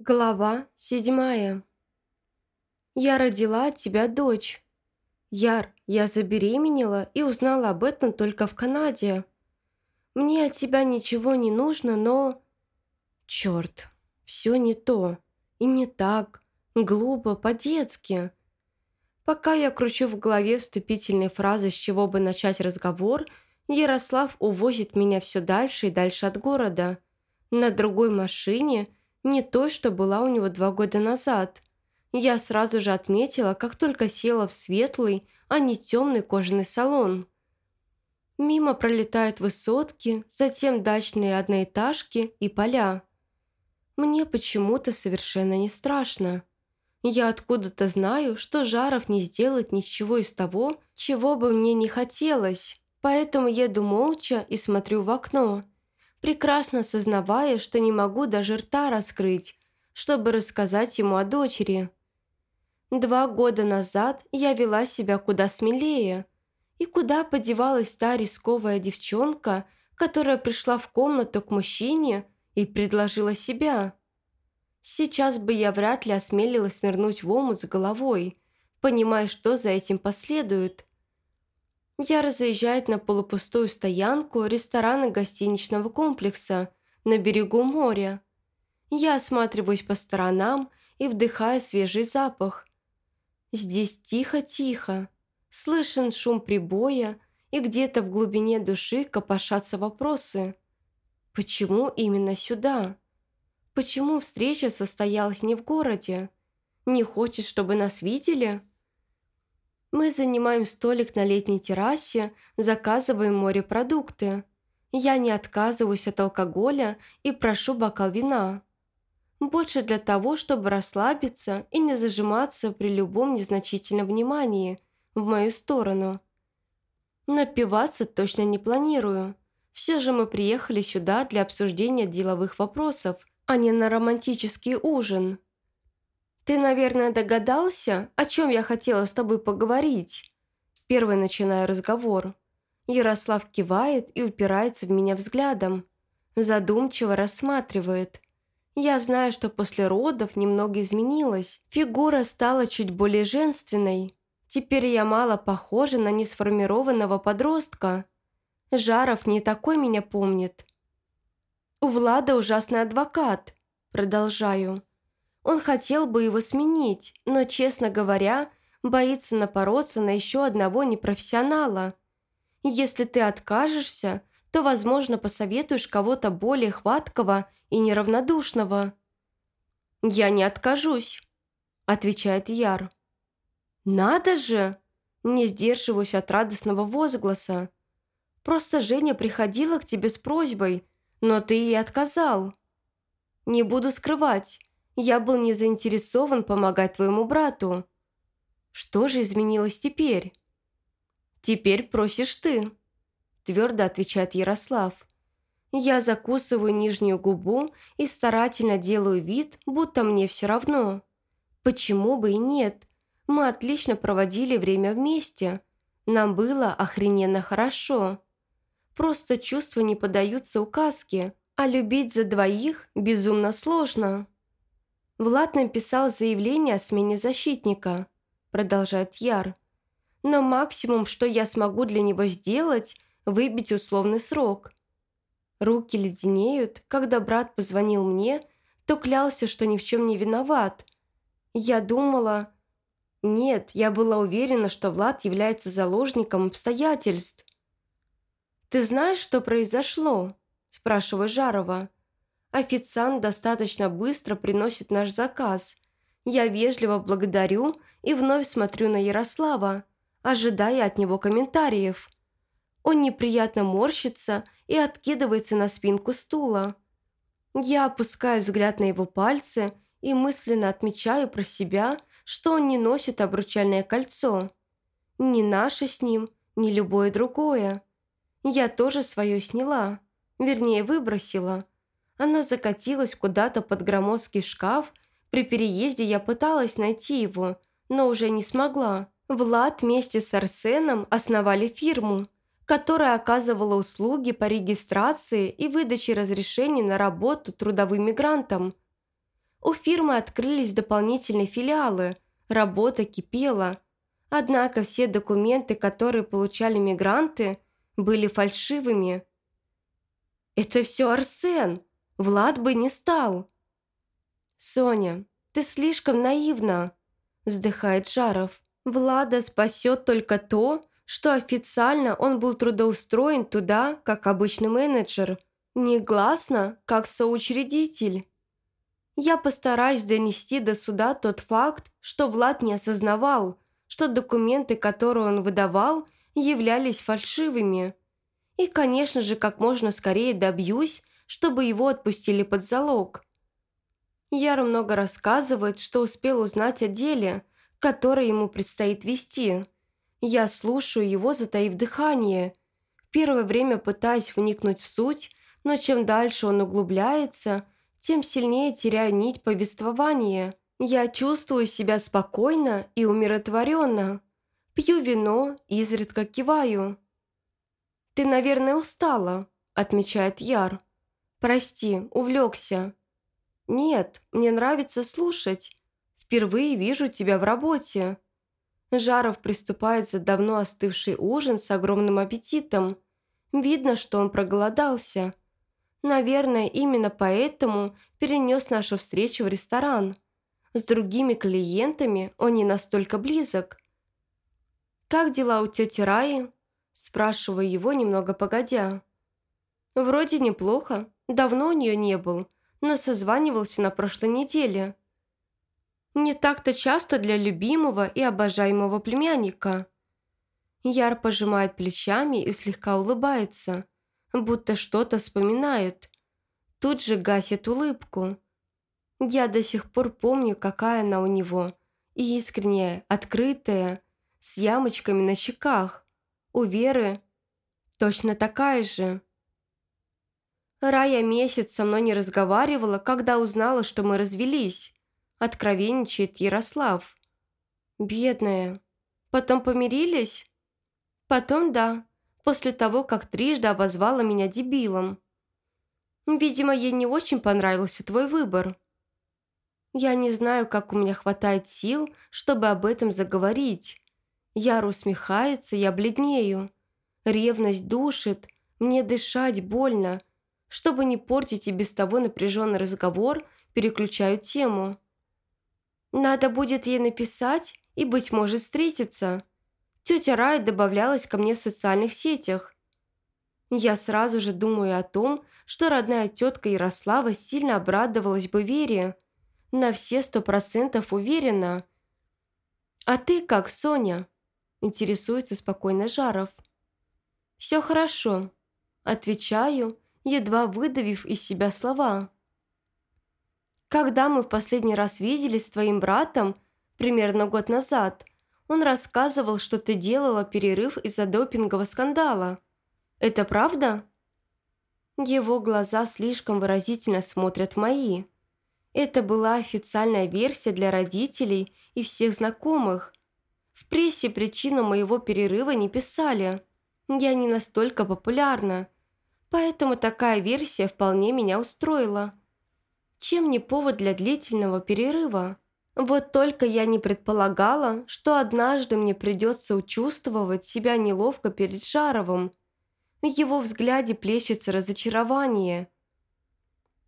Глава седьмая. Я родила от тебя дочь. Яр, я забеременела и узнала об этом только в Канаде. Мне от тебя ничего не нужно, но... Черт, все не то. И не так. Глупо, по-детски. Пока я кручу в голове вступительные фразы, с чего бы начать разговор, Ярослав увозит меня все дальше и дальше от города. На другой машине – не той, что была у него два года назад. Я сразу же отметила, как только села в светлый, а не темный кожаный салон. Мимо пролетают высотки, затем дачные одноэтажки и поля. Мне почему-то совершенно не страшно. Я откуда-то знаю, что Жаров не сделает ничего из того, чего бы мне не хотелось, поэтому еду молча и смотрю в окно – прекрасно сознавая, что не могу даже рта раскрыть, чтобы рассказать ему о дочери. Два года назад я вела себя куда смелее. И куда подевалась та рисковая девчонка, которая пришла в комнату к мужчине и предложила себя? Сейчас бы я вряд ли осмелилась нырнуть в омут с головой, понимая, что за этим последует. Я разъезжает на полупустую стоянку ресторана гостиничного комплекса на берегу моря. Я осматриваюсь по сторонам и вдыхаю свежий запах. Здесь тихо-тихо, слышен шум прибоя, и где-то в глубине души копошатся вопросы. Почему именно сюда? Почему встреча состоялась не в городе? Не хочет, чтобы нас видели?» Мы занимаем столик на летней террасе, заказываем морепродукты. Я не отказываюсь от алкоголя и прошу бокал вина. Больше для того, чтобы расслабиться и не зажиматься при любом незначительном внимании в мою сторону. Напиваться точно не планирую. Все же мы приехали сюда для обсуждения деловых вопросов, а не на романтический ужин. «Ты, наверное, догадался, о чем я хотела с тобой поговорить?» Первый начинаю разговор. Ярослав кивает и упирается в меня взглядом. Задумчиво рассматривает. Я знаю, что после родов немного изменилась. Фигура стала чуть более женственной. Теперь я мало похожа на несформированного подростка. Жаров не такой меня помнит. «У Влада ужасный адвокат», продолжаю. Он хотел бы его сменить, но, честно говоря, боится напороться на еще одного непрофессионала. Если ты откажешься, то, возможно, посоветуешь кого-то более хваткого и неравнодушного». «Я не откажусь», – отвечает Яр. «Надо же!» – не сдерживаюсь от радостного возгласа. «Просто Женя приходила к тебе с просьбой, но ты ей отказал. Не буду скрывать, я был не заинтересован помогать твоему брату. Что же изменилось теперь? Теперь просишь ты, твердо отвечает Ярослав. Я закусываю нижнюю губу и старательно делаю вид, будто мне все равно. Почему бы и нет? Мы отлично проводили время вместе. Нам было охрененно хорошо. Просто чувства не поддаются указке, а любить за двоих безумно сложно. Влад написал заявление о смене защитника, продолжает Яр. Но максимум, что я смогу для него сделать, выбить условный срок. Руки леденеют, когда брат позвонил мне, то клялся, что ни в чем не виноват. Я думала... Нет, я была уверена, что Влад является заложником обстоятельств. «Ты знаешь, что произошло?» – спрашиваю Жарова. Официант достаточно быстро приносит наш заказ. Я вежливо благодарю и вновь смотрю на Ярослава, ожидая от него комментариев. Он неприятно морщится и откидывается на спинку стула. Я опускаю взгляд на его пальцы и мысленно отмечаю про себя, что он не носит обручальное кольцо. Ни наше с ним, ни любое другое. Я тоже свое сняла, вернее выбросила – оно закатилось куда-то под громоздкий шкаф. При переезде я пыталась найти его, но уже не смогла. Влад вместе с Арсеном основали фирму, которая оказывала услуги по регистрации и выдаче разрешений на работу трудовым мигрантам. У фирмы открылись дополнительные филиалы, работа кипела. Однако все документы, которые получали мигранты, были фальшивыми. «Это все Арсен! Влад бы не стал!» «Соня, ты слишком наивна!» – вздыхает Жаров. «Влада спасет только то, что официально он был трудоустроен туда, как обычный менеджер, негласно, как соучредитель. Я постараюсь донести до суда тот факт, что Влад не осознавал, что документы, которые он выдавал, являлись фальшивыми. И, конечно же, как можно скорее добьюсь, чтобы его отпустили под залог. Яр много рассказывает, что успел узнать о деле, которое ему предстоит вести. Я слушаю его, затаив дыхание. Первое время пытаясь вникнуть в суть, но чем дальше он углубляется – тем сильнее теряю нить повествования. Я чувствую себя спокойно и умиротворенно. Пью вино, изредка киваю. «Ты, наверное, устала», – отмечает Яр. «Прости, увлекся». «Нет, мне нравится слушать. Впервые вижу тебя в работе». Жаров приступает за давно остывший ужин с огромным аппетитом. Видно, что он проголодался – Наверное, именно поэтому перенес нашу встречу в ресторан. С другими клиентами он не настолько близок. «Как дела у тети Раи?» Спрашиваю его немного погодя. «Вроде неплохо. Давно у нее не был, но созванивался на прошлой неделе. Не так-то часто для любимого и обожаемого племянника». Яр пожимает плечами и слегка улыбается – будто что-то вспоминает. Тут же гасит улыбку. Я до сих пор помню, какая она у него. Искренняя, открытая, с ямочками на щеках. У Веры точно такая же. Рая месяц со мной не разговаривала, когда узнала, что мы развелись. Откровенничает Ярослав. Бедная. Потом помирились? Потом да после того, как трижды обозвала меня дебилом. Видимо, ей не очень понравился твой выбор. Я не знаю, как у меня хватает сил, чтобы об этом заговорить. Яр усмехается, я бледнею. Ревность душит, мне дышать больно. Чтобы не портить и без того напряженный разговор, переключаю тему. Надо будет ей написать и, быть может, встретиться. Тетя Рая добавлялась ко мне в социальных сетях. Я сразу же думаю о том, что родная тетка Ярослава сильно обрадовалась бы Вере. На все сто процентов уверена. «А ты как, Соня?» – интересуется спокойно Жаров. «Все хорошо», – отвечаю, едва выдавив из себя слова. «Когда мы в последний раз виделись с твоим братом, примерно год назад, он рассказывал, что ты делала перерыв из-за допингового скандала. Это правда?» Его глаза слишком выразительно смотрят в мои. Это была официальная версия для родителей и всех знакомых. В прессе причину моего перерыва не писали. Я не настолько популярна. Поэтому такая версия вполне меня устроила. Чем не повод для длительного перерыва? Вот только я не предполагала, что однажды мне придется учувствовать себя неловко перед Шаровым. В его взгляде плещется разочарование.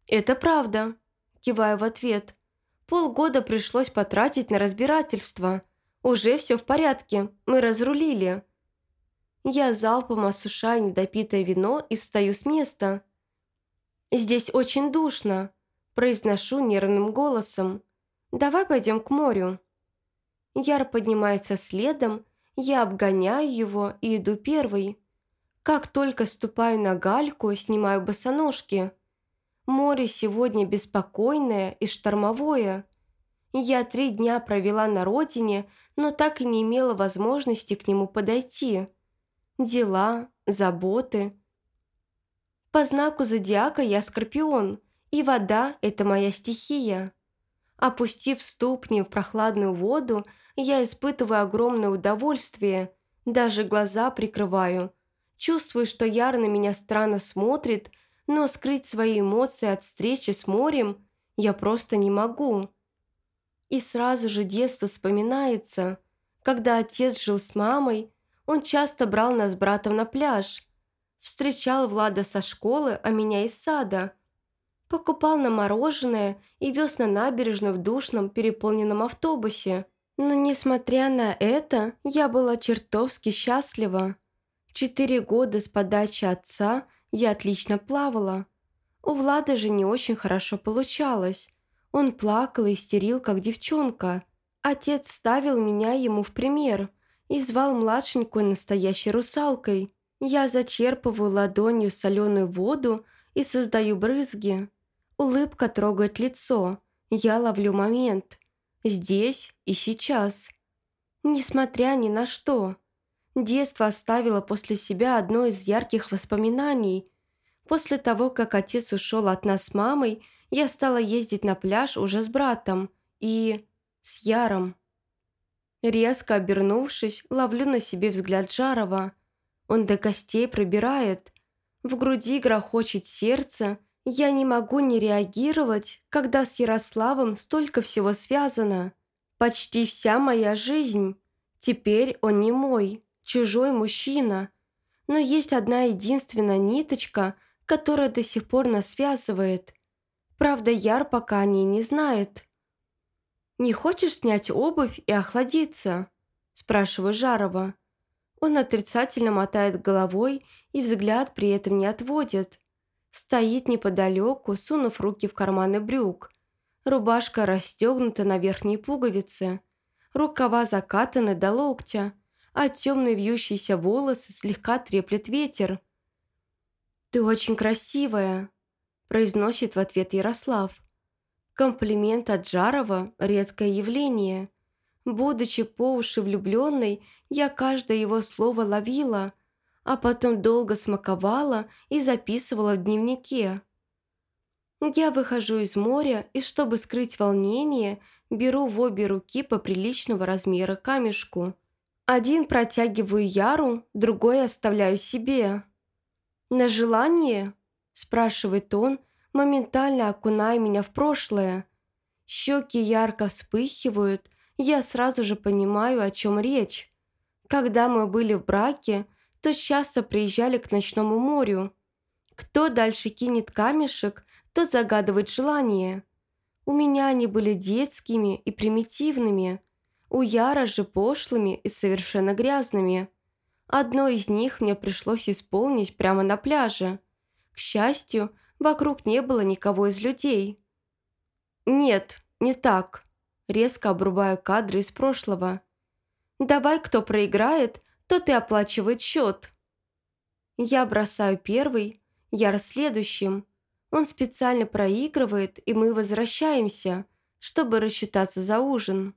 «Это правда», – киваю в ответ. «Полгода пришлось потратить на разбирательство. Уже все в порядке, мы разрулили». Я залпом осушаю недопитое вино и встаю с места. «Здесь очень душно», – произношу нервным голосом. Давай пойдем к морю». Яр поднимается следом, я обгоняю его и иду первый. Как только ступаю на гальку, снимаю босоножки. Море сегодня беспокойное и штормовое. Я три дня провела на родине, но так и не имела возможности к нему подойти. Дела, заботы. По знаку зодиака я скорпион, и вода – это моя стихия. Опустив ступни в прохладную воду, я испытываю огромное удовольствие, даже глаза прикрываю. Чувствую, что Яр на меня странно смотрит, но скрыть свои эмоции от встречи с морем Я просто не могу. И сразу же детство вспоминается. Когда отец жил с мамой, он часто брал нас с братом на пляж. Встречал Влада со школы, а меня из сада. Покупал на мороженое и вез на набережную в душном переполненном автобусе. Но несмотря на это, я была чертовски счастлива. Четыре года с подачи отца я отлично плавала. У Влада же не очень хорошо получалось. Он плакал и истерил, как девчонка. Отец ставил меня ему в пример и звал младшенькую настоящей русалкой. Я зачерпываю ладонью соленую воду и создаю брызги. Улыбка трогает лицо. Я ловлю момент. Здесь и сейчас. Несмотря ни на что. Детство оставило после себя одно из ярких воспоминаний. После того, как отец ушел от нас с мамой, я стала ездить на пляж уже с братом и... с Яром. Резко обернувшись, ловлю на себе взгляд Жарова. Он до костей пробирает. В груди грохочет сердце. Я не могу не реагировать, когда с Ярославом столько всего связано. Почти вся моя жизнь. Теперь он не мой, чужой мужчина. Но есть одна единственная ниточка, которая до сих пор нас связывает – Правда, Яр пока о ней не знает. «Не хочешь снять обувь и охладиться?» – спрашиваю Жарова. Он отрицательно мотает головой и взгляд при этом не отводит. Стоит неподалеку, сунув руки в карманы брюк. Рубашка расстегнута на верхней пуговице. Рукава закатаны до локтя, а темные вьющиеся волосы слегка треплет ветер. «Ты очень красивая», произносит в ответ Ярослав. Комплимент от Жарова – редкое явление. Будучи по уши влюбленной, я каждое его слово ловила, а потом долго смаковала и записывала в дневнике. Я выхожу из моря и, чтобы скрыть волнение, беру в обе руки по приличного размера камешку. Один протягиваю Яру, другой оставляю себе. На желание спрашивает он, моментально окуная меня в прошлое. Щеки ярко вспыхивают, я сразу же понимаю, о чем речь. Когда мы были в браке, то часто приезжали к ночному морю. Кто дальше кинет камешек, то загадывает желание. У меня они были детскими и примитивными, у Яра же пошлыми и совершенно грязными. Одно из них мне пришлось исполнить прямо на пляже – к счастью, вокруг не было никого из людей. «Нет, не так», – резко обрубаю кадры из прошлого. «Давай, кто проиграет, тот и оплачивает счет». Я бросаю первый, я следующим. Он специально проигрывает, и мы возвращаемся, чтобы рассчитаться за ужин.